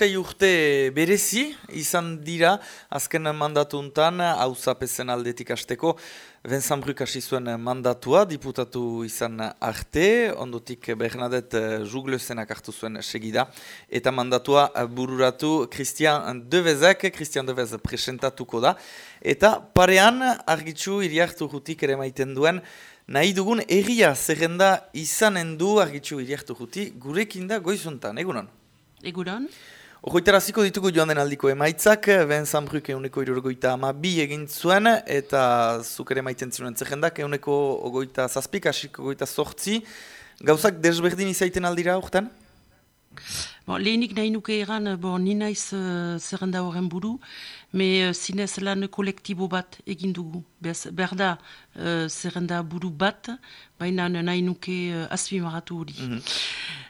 sei urte berezi izan dira, azken mandatu untan, hau zapezen aldetik asteko, Benzambruk hasi zuen mandatua, diputatu izan arte, ondotik Bernadette Juglesenak hartu zuen segida, eta mandatua bururatu Christian Devezek, Christian Devez presentatuko da, eta parean argitzu iriartu jutik ere maiten duen, nahi dugun erria zerrenda izanen du argitzu iriartu juti, gurekin da goizuntan, egunon? Eguran. Ogoitaraziko ditugu joan den aldiko emaitzak, ben zanbruk euneko irurgoita ama bi egin zuen, eta zuk ere maiten zinuen zehendak, euneko ogoita zazpik, asik ogoita sortzi. Gauzak desberdin izaiten aldira urtean? Bon, lehenik nahi nuke egan, bon, ni naiz uh, zerrenda horren buru, me uh, zinez lan kolektibo bat egin dugu. Bez, berda uh, zerrenda buru bat, baina nahi nuke uh, azpimaratu hori. Mm -hmm.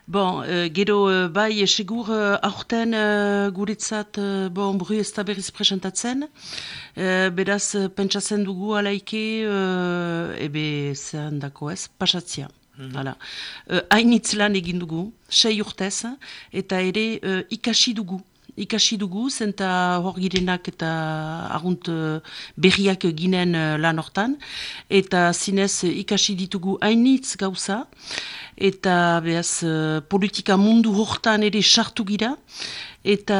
Bon, uh, gero uh, bai, segur uh, aurten uh, guretzat uh, bon, bru ez da berriz presentatzen. Uh, beraz, uh, pentsatzen dugu alaike, uh, ebe zerrendako ez, pasatzia. Mm -hmm. Hainitz lan egin dugu, sei urtez, eta ere uh, ikasi dugu. Ikasi dugu, zenta hor girenak eta agunt berriak ginen lan hortan. Eta zinez ikasi ditugu hainitz gauza. Eta behaz politika mundu hortan ere sartu gira eta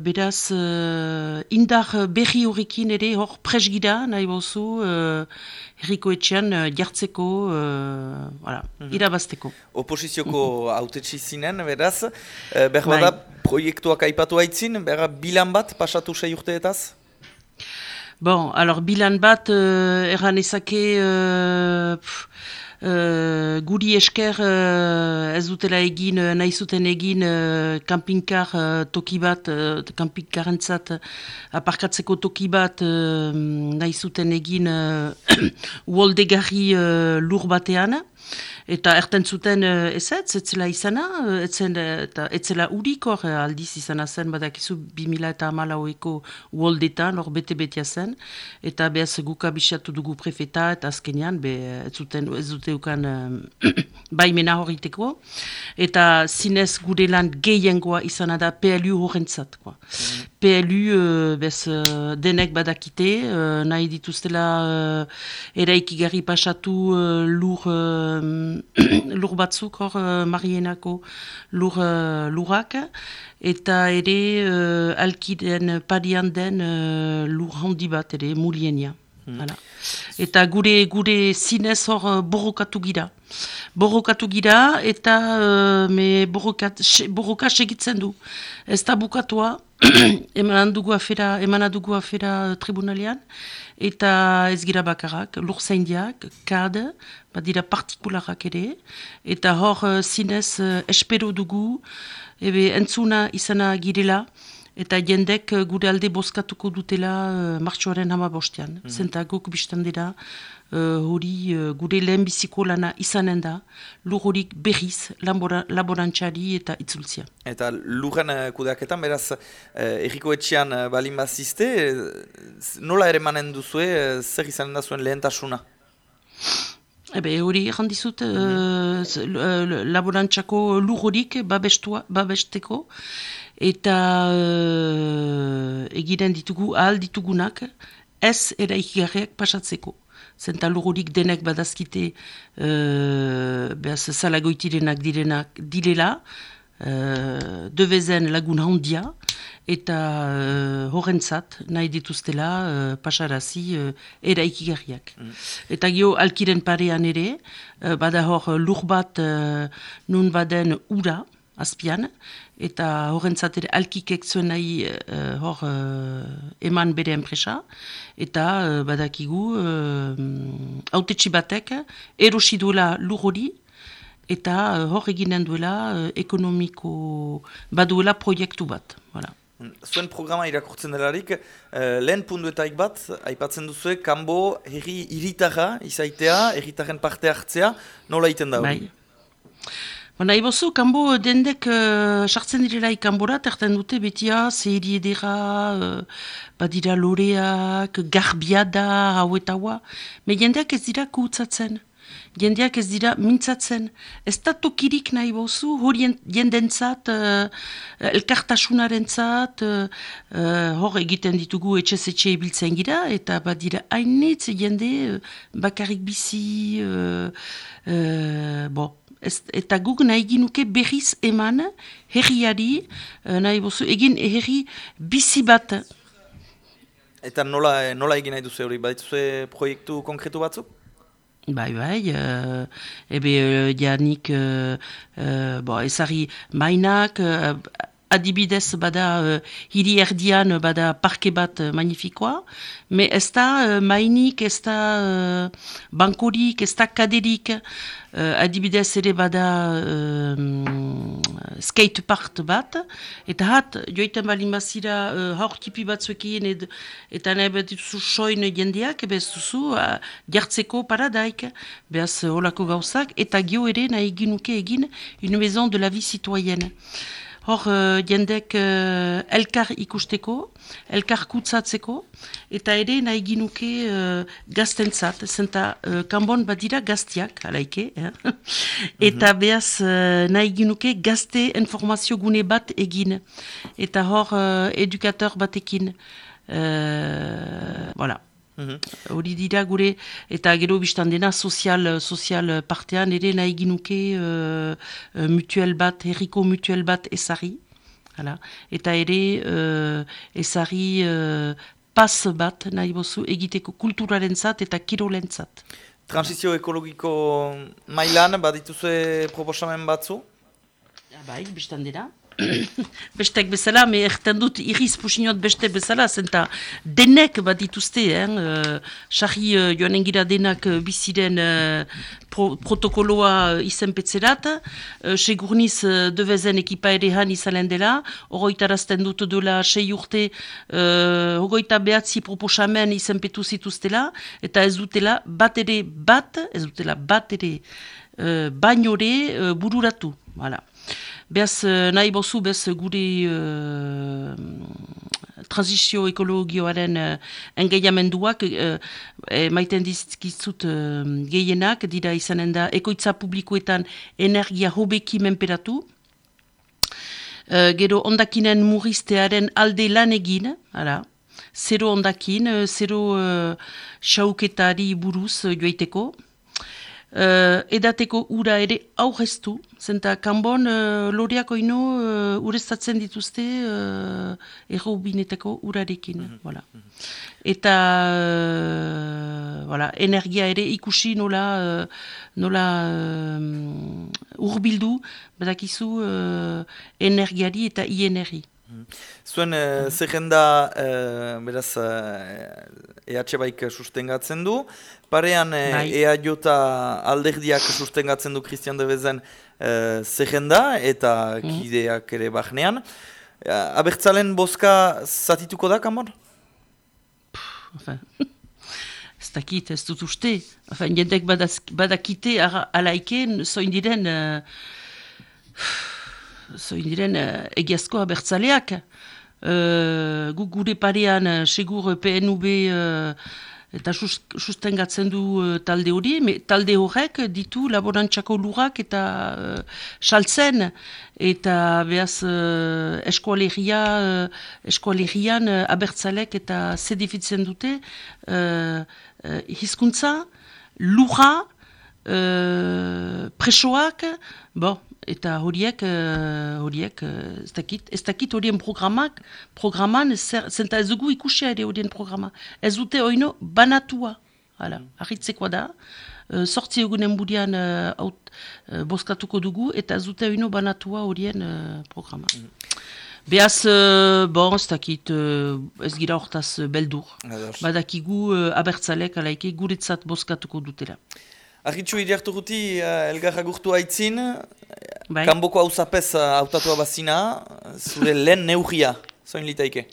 beraz indar berri horrekin ere hor presgira nahi bozu herriko etxean jartzeko voilà, mm -hmm. irabazteko. Oposizioko autetsi zinen, beraz, uh, behar bada proiektuak aipatu haitzin, behar bilan bat pasatu sei urteetaz? Bon, alors bilan bat uh, erran ezake... Uh, uh, guri esker uh, ez dutela egin, uh, nahi zuten egin uh, kampinkar uh, toki bat, uh, kampinkarentzat uh, aparkatzeko toki bat uh, nahi zuten egin uh, uoldegarri uh, lur batean. Eta erten zuten uh, ez ez, ez zela izana, etzen, eta ez zela urikor aldiz izana zen, badakizu 2000 eta amalaueko uoldetan, hor bete-betea zen, eta behaz guka bisatu dugu prefeta, eta azkenean, be, ez zuten, ez dute ukan uh, baimena horiteko, eta zinez gure lan gehiengoa izana da PLU horrentzat. Mm. PLU uh, bez, denek badakite, uh, nahi dituztela uh, eraikigarri pasatu lur... lur batzuk hor uh, Marienako lur, uh, lurak, eta ere alkiden parian den lur handi bat ere. Hmm. Eta gure gure zinez hor uh, borrokatu gira. Borrokatu gira eta uh, me borrokat, borroka segitzen du. Ez da bukatua, eman dugu afera, eman dugu afera tribunalian, eta ez gira bakarrak, lur zaindiak, kad, bat dira partikularak ere, eta hor zinez uh, espero dugu, ebe entzuna izana girela, eta jendek uh, gure alde bozkatuko dutela uh, martxoaren hama bostean. Mm -hmm. Zenta guk biztan dira, hori uh, gure lehen biziko lana izanen da, lur horik berriz laborantxari eta itzultzia. Eta lurren uh, kudeaketan, beraz, uh, erriko etxean uh, balin bazizte, nola ere manen duzue, uh, zer izanen da zuen lehentasuna? Ebe, hori jandizut, mm -hmm. uh, laborantxako lujorik babesteko, eta uh, egiten ditugu, ahal ditugunak, ez eraikigarriak pasatzeko. Zenta lujorik denek badazkite, uh, behaz salagoitirenak direnak direla, uh, devezen lagun handia, eta uh, horrentzat nahi dituztela uh, pasarazi uh, eraikigarriak. Mm. Eta gio alkiren parean ere, uh, bada hor lur bat uh, nun baden ura, azpian, eta horrentzat ere alkikek zuen nahi uh, hor eman bere enpresa, eta uh, badakigu uh, batek erosi duela lur hori, eta uh, hor eginen duela uh, ekonomiko baduela proiektu bat. Voilà. Zuen programa irakurtzen delarik, uh, lehen punduetaik bat, aipatzen duzu, kanbo herri iritarra izaitea, herritaren parte hartzea, nola iten da hori? Bai. Bona, ibozu, kanbo dendek uh, sartzen direla ikanbora, terten dute betia, zehiri edera, uh, badira loreak, garbiada, hau eta hua, me jendeak ez dira kutsatzen. jendeak ez dira mintzatzen. Ez da tokirik nahi bozu, hori jendentzat, uh, elkartasunaren zat, uh, hor egiten ditugu etxez etxe ibiltzen gira, eta bat dira hainitz jende uh, bakarrik bizi, uh, uh, bo, Ez, eta guk nahi ginuke berriz eman herriari, nahi bozu, egin herri bizi bat. Eta nola, nola egin nahi duzu hori, badituzue proiektu konkretu batzuk? Bai, bai, uh, ebe uh, janik, uh, uh, bo, ezari mainak, uh, adibidez bada uh, hiri erdian bada parke bat uh, magnifikoa, me ez da uh, mainik, ez da uh, bankorik, ez da kaderik, uh, adibidez ere bada uh, skate part bat, eta hat, joiten bali mazira uh, hor tipi batzuekin ed, eta nahi bat duzu soin jendeak, bez duzu, uh, jartzeko paradaik, behaz holako gauzak, eta gio ere nahi une maison de la vie citoyenne. Hor, uh, jendek uh, elkar ikusteko, elkar kutsatzeko, eta ere nahi ginuke uh, gaztentzat, zenta uh, kanbon badira gaztiak, alaike, eh? eta mhm. behaz uh, nahi ginuke gazte informazio gune bat egin, eta hor uh, edukator batekin. Uh, voilà. Mhm. Hori dira gure, eta gero biztan dena sozial, sozial partean ere nahi ginuke uh, mutuel bat, herriko mutuel bat ezari. Hala. Eta ere uh, ezari uh, pas bat nahi bozu egiteko kulturaren zat eta kirolen zat. Transizio ekologiko mailan badituzue proposamen batzu? Ja, bai, biztan dena. bestek bezala, me erten dut iriz pusinot beste bezala, zenta denek bat dituzte, eh? Sarri uh, joan engira denak uh, biziren uh, pro protokoloa izen petzerat, uh, segurniz uh, devezen ekipa ere han izalen dela, oroitarazten dut dola sei urte, uh, oroita behatzi proposamen izen petu zituztela, eta ez dutela bat ere bat, ez dutela bat ere uh, bainore uh, bururatu, voilà. Beaz, eh, nahi bozu, bez gure uh, transizio ekologioaren uh, engeiamenduak uh, maiten dizkizut uh, gehienak, dira izanen da, ekoitza publikoetan energia hobeki menperatu, uh, gero ondakinen murriztearen alde lan egin, ara, zero ondakin, zero uh, xauketari buruz joaiteko, Uh, edateko ura ere aurreztu, zenta kanbon uh, loriako ino uh, urestatzen dituzte uh, erro bineteko urarekin. Mm -hmm. Eta uh, voilà, energia ere ikusi nola, uh, nola uh, urbildu, badakizu uh, energiari eta ienerri. Zuen uh, zerrenda, uh, beraz, uh, EH baik sustengatzen du, parean uh, EH alderdiak sustengatzen du Christian de Bezen uh, zerrenda eta mm. kideak ere bahnean. Uh, abertzalen boska zatituko da, kamor? Ez dakit, ez dut uste. Jendek badakite alaiken, zoin diren... Uh, zoin diren uh, egiazko abertzaleak. Uh, gu gure parean, uh, segur PNUB uh, eta sustengatzen du uh, talde hori, me, talde horrek ditu laborantxako lurrak eta uh, saltzen, eta behaz uh, eskualegia, uh, eskualerian uh, abertzalek eta zedifitzen dute uh, uh, hizkuntza, lurra, uh, presoak, bo, eta horiek, uh, horiek uh, ez dakit, ez dakit horien programak, programan, zenta ez dugu ikusia ere horien programa. Ez dute oino banatua, hala, ahitzekoa da, uh, sortzi egunen burian uh, aut, uh, boskatuko dugu, eta ez dute oino banatua horien uh, programa. Mm. Beaz, uh, bon, ez dakit, uh, ez gira hortaz beldur. Badakigu uh, abertzalek alaike guretzat boskatuko dutela. Argitxu iriartu guti, uh, elgarra gurtu haitzin, bai. kanboko hau zapez uh, autatua bazina, zure lehen neugia, zoin litaike?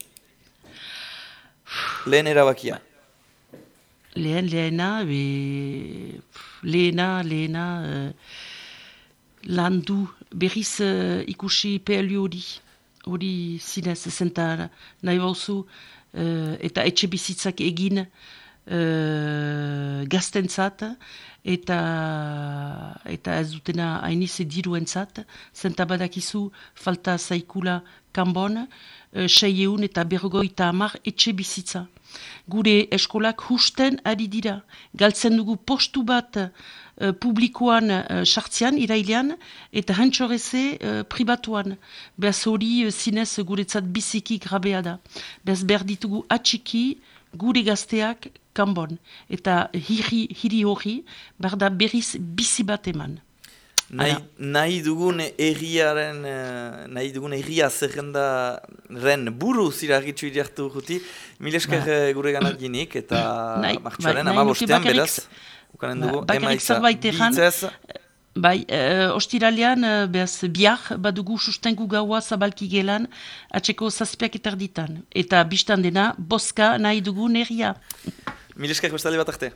Lehen erabakia. Lehen, lehena, be... lehena, lehena, uh, landu, berriz uh, ikusi PLU hori, hori zinez, zenta nahi bauzu, uh, eta etxe bizitzak egin, uh, gaztentzat, eta eta ez dutena hainize diruentzat, zenta badakizu falta zaikula kanbon, uh, sei eun eta bergoita amar etxe bizitza. Gure eskolak husten ari dira, galtzen dugu postu bat uh, publikoan uh, sartzean, irailean, eta hantxoreze uh, pribatuan. Beaz hori zinez guretzat biziki grabea da. Beaz berditugu atxiki gure gazteak kanbon. Eta hiri, hiri hori, berda berriz bizi bat eman. Nahi, nahi dugun erriaren, nahi dugun erria zerrendaren buru ziragitzu iriartu guti, milesker ba. gure ganat ginik, eta martxoaren ama bostean, beraz, ukanen dugu, ba, emaitza bitzez. Bai, uh, ostiralean, uh, behaz, biak, badugu sustengu gaua zabalki gelan, atxeko zazpiak eterditan. Eta biztan dena, boska nahi dugu nerria. Mileskak bestali bat arte.